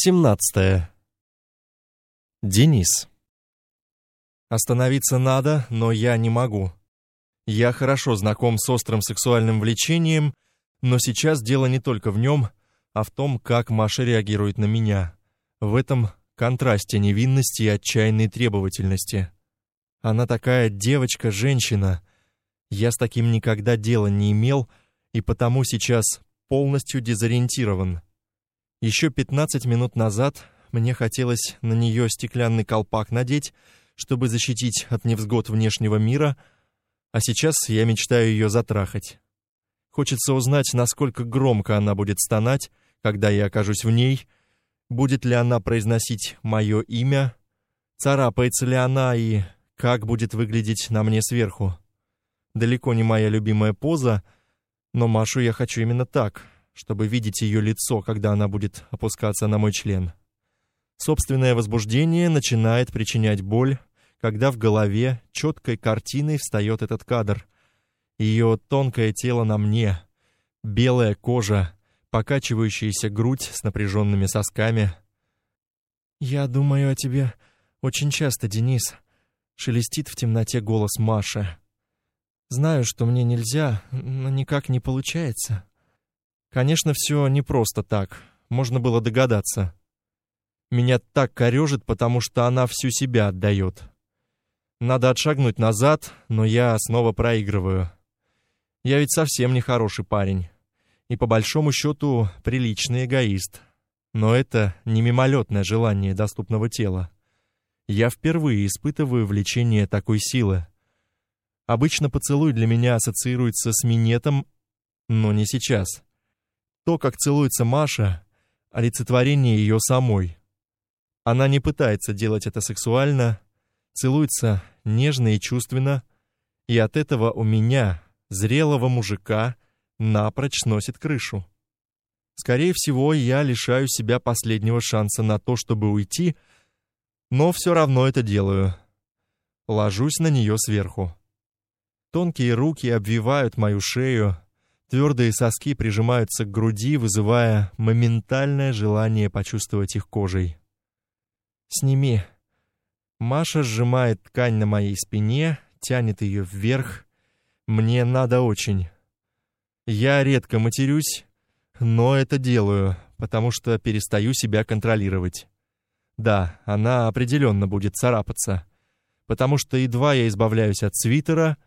17. Денис. Остановиться надо, но я не могу. Я хорошо знаком с острым сексуальным влечением, но сейчас дело не только в нем, а в том, как Маша реагирует на меня. В этом контрасте невинности и отчаянной требовательности. Она такая девочка-женщина. Я с таким никогда дела не имел, и потому сейчас полностью дезориентирован. Еще 15 минут назад мне хотелось на нее стеклянный колпак надеть, чтобы защитить от невзгод внешнего мира, а сейчас я мечтаю ее затрахать. Хочется узнать, насколько громко она будет стонать, когда я окажусь в ней, будет ли она произносить мое имя, царапается ли она и как будет выглядеть на мне сверху. Далеко не моя любимая поза, но Машу я хочу именно так — чтобы видеть ее лицо, когда она будет опускаться на мой член. Собственное возбуждение начинает причинять боль, когда в голове четкой картиной встает этот кадр. Ее тонкое тело на мне, белая кожа, покачивающаяся грудь с напряженными сосками. «Я думаю о тебе очень часто, Денис», — шелестит в темноте голос Маши. «Знаю, что мне нельзя, но никак не получается». Конечно, все не просто так. Можно было догадаться. Меня так корежит, потому что она всю себя отдает. Надо отшагнуть назад, но я снова проигрываю. Я ведь совсем не хороший парень. И по большому счету приличный эгоист. Но это не мимолетное желание доступного тела. Я впервые испытываю влечение такой силы. Обычно поцелуй для меня ассоциируется с минетом, но не сейчас. То, как целуется Маша, олицетворение ее самой. Она не пытается делать это сексуально, целуется нежно и чувственно, и от этого у меня, зрелого мужика, напрочь сносит крышу. Скорее всего, я лишаю себя последнего шанса на то, чтобы уйти, но все равно это делаю. Ложусь на нее сверху. Тонкие руки обвивают мою шею, Твердые соски прижимаются к груди, вызывая моментальное желание почувствовать их кожей. «Сними». Маша сжимает ткань на моей спине, тянет ее вверх. Мне надо очень. Я редко матерюсь, но это делаю, потому что перестаю себя контролировать. Да, она определенно будет царапаться, потому что едва я избавляюсь от свитера,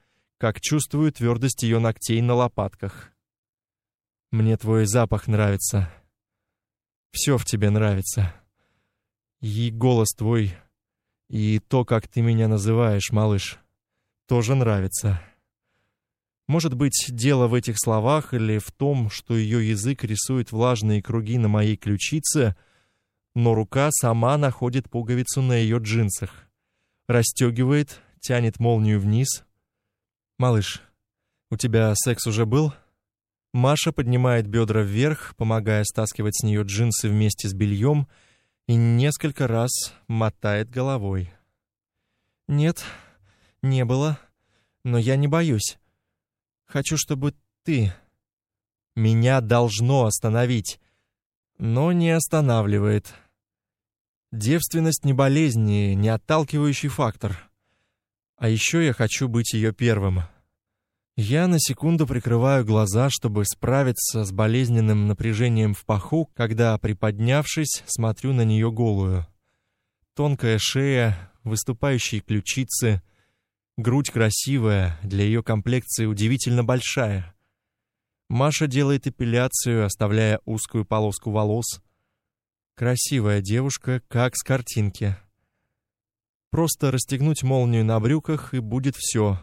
как чувствую твердость ее ногтей на лопатках. Мне твой запах нравится. Все в тебе нравится. И голос твой, и то, как ты меня называешь, малыш, тоже нравится. Может быть, дело в этих словах или в том, что ее язык рисует влажные круги на моей ключице, но рука сама находит пуговицу на ее джинсах, расстегивает, тянет молнию вниз. Малыш, у тебя секс уже был? Маша поднимает бедра вверх, помогая стаскивать с нее джинсы вместе с бельем, и несколько раз мотает головой. Нет, не было, но я не боюсь. Хочу, чтобы ты меня должно остановить, но не останавливает. Девственность не болезнь, не отталкивающий фактор. А еще я хочу быть ее первым. Я на секунду прикрываю глаза, чтобы справиться с болезненным напряжением в паху, когда, приподнявшись, смотрю на нее голую. Тонкая шея, выступающие ключицы, грудь красивая, для ее комплекции удивительно большая. Маша делает эпиляцию, оставляя узкую полоску волос. Красивая девушка, как с картинки. Просто расстегнуть молнию на брюках и будет все.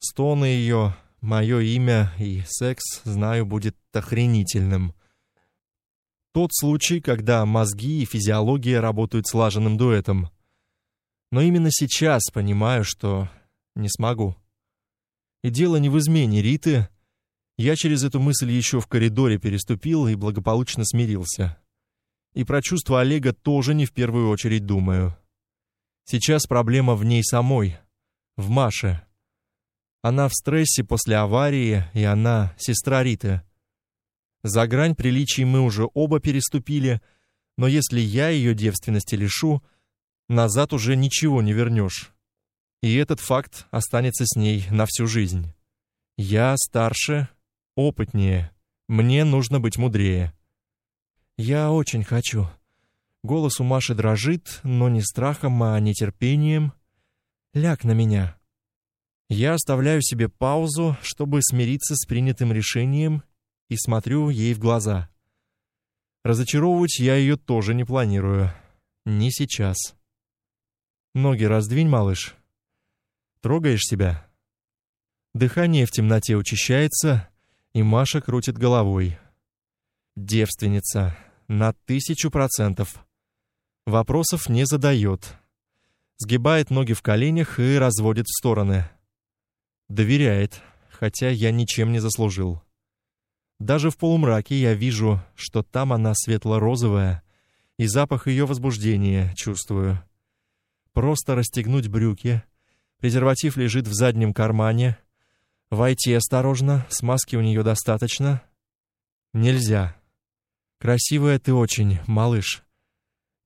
Стоны ее, Мое имя и секс, знаю, будет охренительным. Тот случай, когда мозги и физиология работают слаженным дуэтом. Но именно сейчас понимаю, что не смогу. И дело не в измене Риты. Я через эту мысль еще в коридоре переступил и благополучно смирился. И про чувства Олега тоже не в первую очередь думаю. Сейчас проблема в ней самой, в Маше. Она в стрессе после аварии, и она сестра Риты. За грань приличий мы уже оба переступили, Но если я ее девственности лишу, назад уже ничего не вернешь. И этот факт останется с ней на всю жизнь. Я старше, опытнее. Мне нужно быть мудрее. Я очень хочу. Голос у Маши дрожит, но не страхом, а нетерпением. Ляг на меня. Я оставляю себе паузу, чтобы смириться с принятым решением, и смотрю ей в глаза. Разочаровывать я ее тоже не планирую. Не сейчас. Ноги раздвинь, малыш. Трогаешь себя? Дыхание в темноте учащается, и Маша крутит головой. Девственница. На тысячу процентов. Вопросов не задает. Сгибает ноги в коленях и разводит в стороны. Доверяет, хотя я ничем не заслужил. Даже в полумраке я вижу, что там она светло-розовая, и запах ее возбуждения чувствую. Просто расстегнуть брюки. Презерватив лежит в заднем кармане. Войти осторожно, смазки у нее достаточно. Нельзя. Красивая ты очень, малыш.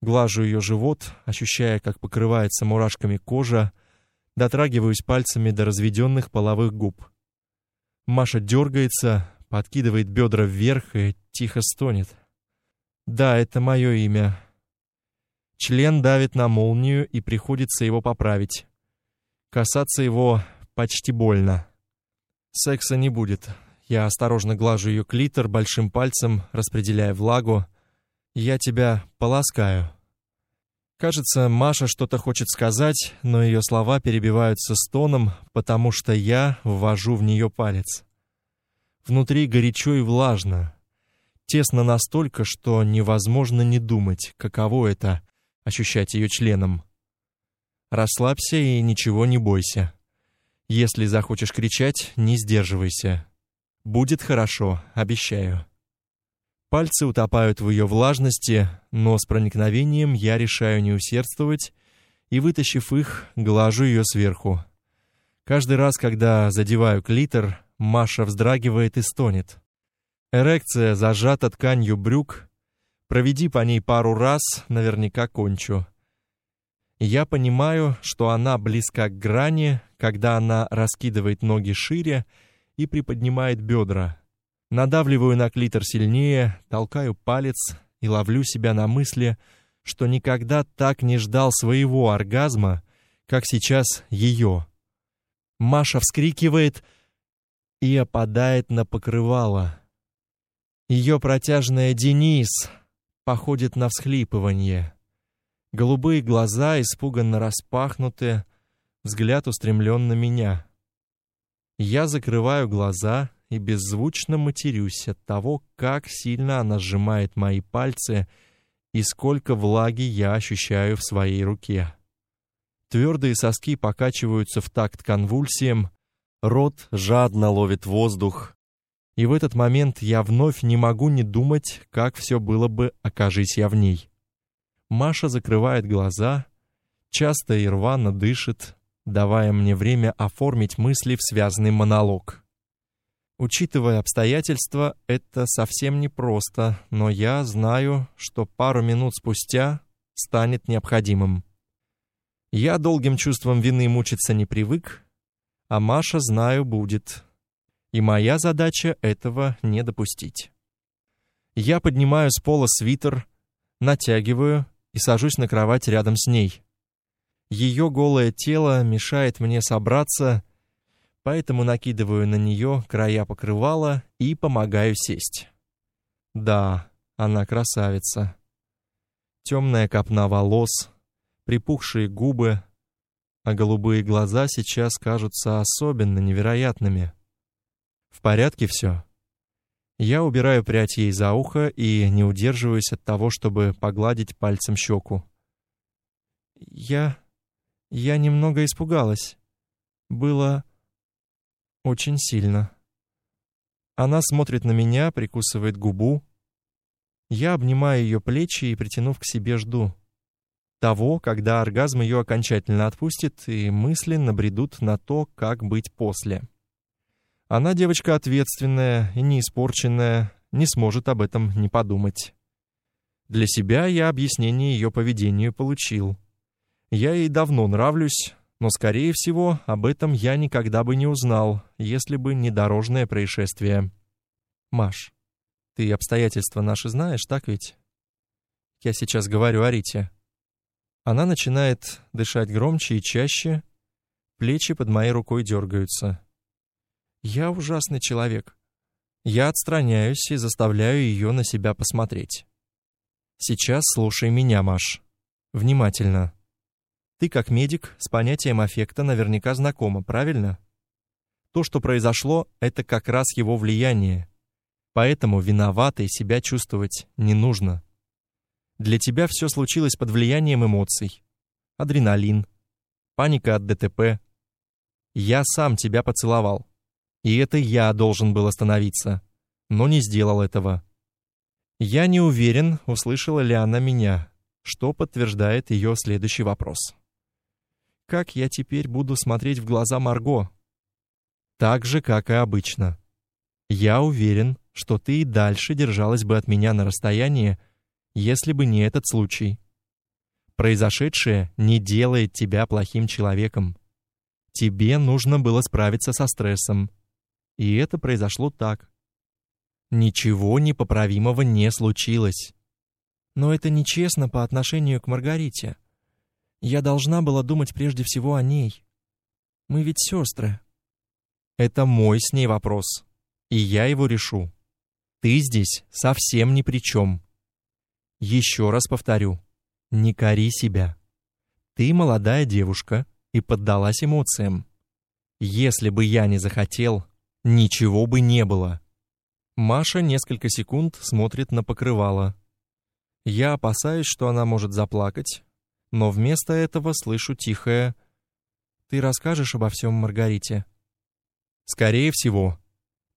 Глажу ее живот, ощущая, как покрывается мурашками кожа, Дотрагиваюсь пальцами до разведенных половых губ. Маша дергается, подкидывает бедра вверх и тихо стонет. Да, это мое имя. Член давит на молнию, и приходится его поправить. Касаться его почти больно. Секса не будет. Я осторожно глажу ее клитор большим пальцем, распределяя влагу. Я тебя поласкаю. Кажется, Маша что-то хочет сказать, но ее слова перебиваются стоном, потому что я ввожу в нее палец. Внутри горячо и влажно. Тесно настолько, что невозможно не думать, каково это ощущать ее членом. Расслабься и ничего не бойся. Если захочешь кричать, не сдерживайся. Будет хорошо, обещаю. Пальцы утопают в ее влажности, но с проникновением я решаю не усердствовать и, вытащив их, глажу ее сверху. Каждый раз, когда задеваю клитор, Маша вздрагивает и стонет. Эрекция зажата тканью брюк. Проведи по ней пару раз, наверняка кончу. Я понимаю, что она близка к грани, когда она раскидывает ноги шире и приподнимает бедра. Надавливаю на клитор сильнее, толкаю палец и ловлю себя на мысли, что никогда так не ждал своего оргазма, как сейчас ее. Маша вскрикивает и опадает на покрывало. Ее протяжная Денис походит на всхлипывание. Голубые глаза испуганно распахнуты, взгляд устремлен на меня. Я закрываю глаза и беззвучно матерюсь от того, как сильно она сжимает мои пальцы и сколько влаги я ощущаю в своей руке. Твердые соски покачиваются в такт конвульсиям, рот жадно ловит воздух. И в этот момент я вновь не могу не думать, как все было бы, окажись я в ней. Маша закрывает глаза, часто и рвано дышит, давая мне время оформить мысли в связанный монолог. Учитывая обстоятельства, это совсем непросто, но я знаю, что пару минут спустя станет необходимым. Я долгим чувством вины мучиться не привык, а Маша, знаю, будет. И моя задача этого не допустить. Я поднимаю с пола свитер, натягиваю и сажусь на кровать рядом с ней. Ее голое тело мешает мне собраться поэтому накидываю на нее края покрывала и помогаю сесть. Да, она красавица. Темная копна волос, припухшие губы, а голубые глаза сейчас кажутся особенно невероятными. В порядке все. Я убираю прядь ей за ухо и не удерживаюсь от того, чтобы погладить пальцем щеку. Я... я немного испугалась. Было... Очень сильно. Она смотрит на меня, прикусывает губу. Я обнимаю ее плечи и, притянув к себе, жду. Того, когда оргазм ее окончательно отпустит, и мысли набредут на то, как быть после. Она девочка ответственная и не испорченная, не сможет об этом не подумать. Для себя я объяснение ее поведению получил. Я ей давно нравлюсь, но, скорее всего, об этом я никогда бы не узнал, если бы не дорожное происшествие. Маш, ты обстоятельства наши знаешь, так ведь? Я сейчас говорю о Рите. Она начинает дышать громче и чаще, плечи под моей рукой дергаются. Я ужасный человек. Я отстраняюсь и заставляю ее на себя посмотреть. Сейчас слушай меня, Маш. Внимательно. Ты как медик с понятием аффекта наверняка знакома, правильно? То, что произошло, это как раз его влияние. Поэтому виноватой себя чувствовать не нужно. Для тебя все случилось под влиянием эмоций. Адреналин, паника от ДТП. Я сам тебя поцеловал. И это я должен был остановиться, но не сделал этого. Я не уверен, услышала ли она меня, что подтверждает ее следующий вопрос. Как я теперь буду смотреть в глаза Марго? Так же, как и обычно. Я уверен, что ты и дальше держалась бы от меня на расстоянии, если бы не этот случай. Произошедшее не делает тебя плохим человеком. Тебе нужно было справиться со стрессом. И это произошло так. Ничего непоправимого не случилось. Но это нечестно по отношению к Маргарите. Я должна была думать прежде всего о ней. Мы ведь сестры. Это мой с ней вопрос, и я его решу. Ты здесь совсем ни при чем. Еще раз повторю, не кори себя. Ты молодая девушка и поддалась эмоциям. Если бы я не захотел, ничего бы не было. Маша несколько секунд смотрит на покрывало. Я опасаюсь, что она может заплакать, но вместо этого слышу тихое «Ты расскажешь обо всем Маргарите?» «Скорее всего.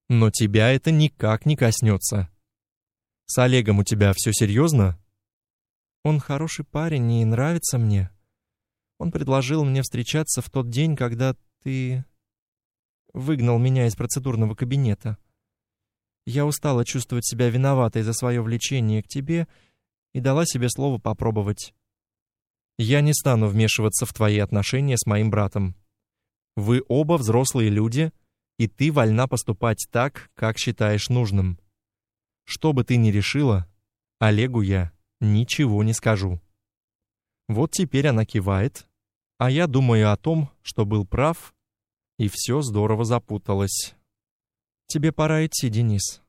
Но тебя это никак не коснется. С Олегом у тебя все серьезно?» «Он хороший парень и нравится мне. Он предложил мне встречаться в тот день, когда ты выгнал меня из процедурного кабинета. Я устала чувствовать себя виноватой за свое влечение к тебе и дала себе слово попробовать. Я не стану вмешиваться в твои отношения с моим братом. Вы оба взрослые люди, и ты вольна поступать так, как считаешь нужным. Что бы ты ни решила, Олегу я ничего не скажу. Вот теперь она кивает, а я думаю о том, что был прав, и все здорово запуталось. Тебе пора идти, Денис.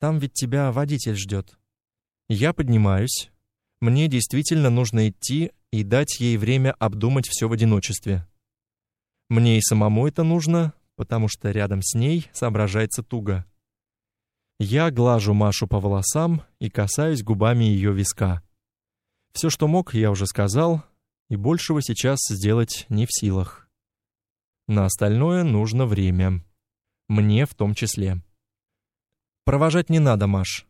Там ведь тебя водитель ждет. Я поднимаюсь. Мне действительно нужно идти и дать ей время обдумать все в одиночестве. Мне и самому это нужно, потому что рядом с ней соображается туго. Я глажу Машу по волосам и касаюсь губами ее виска. Все, что мог, я уже сказал, и большего сейчас сделать не в силах. На остальное нужно время. Мне в том числе. Провожать не надо, Маш.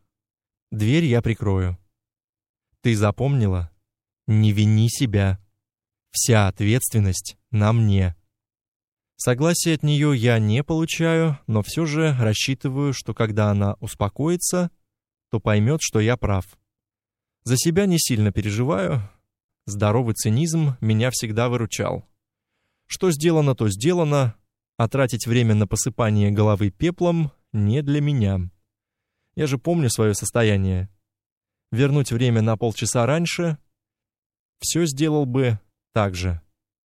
Дверь я прикрою. Ты запомнила? Не вини себя. Вся ответственность на мне. Согласия от нее я не получаю, но все же рассчитываю, что когда она успокоится, то поймет, что я прав. За себя не сильно переживаю. Здоровый цинизм меня всегда выручал. Что сделано, то сделано, а тратить время на посыпание головы пеплом не для меня. Я же помню свое состояние. Вернуть время на полчаса раньше все сделал бы так же.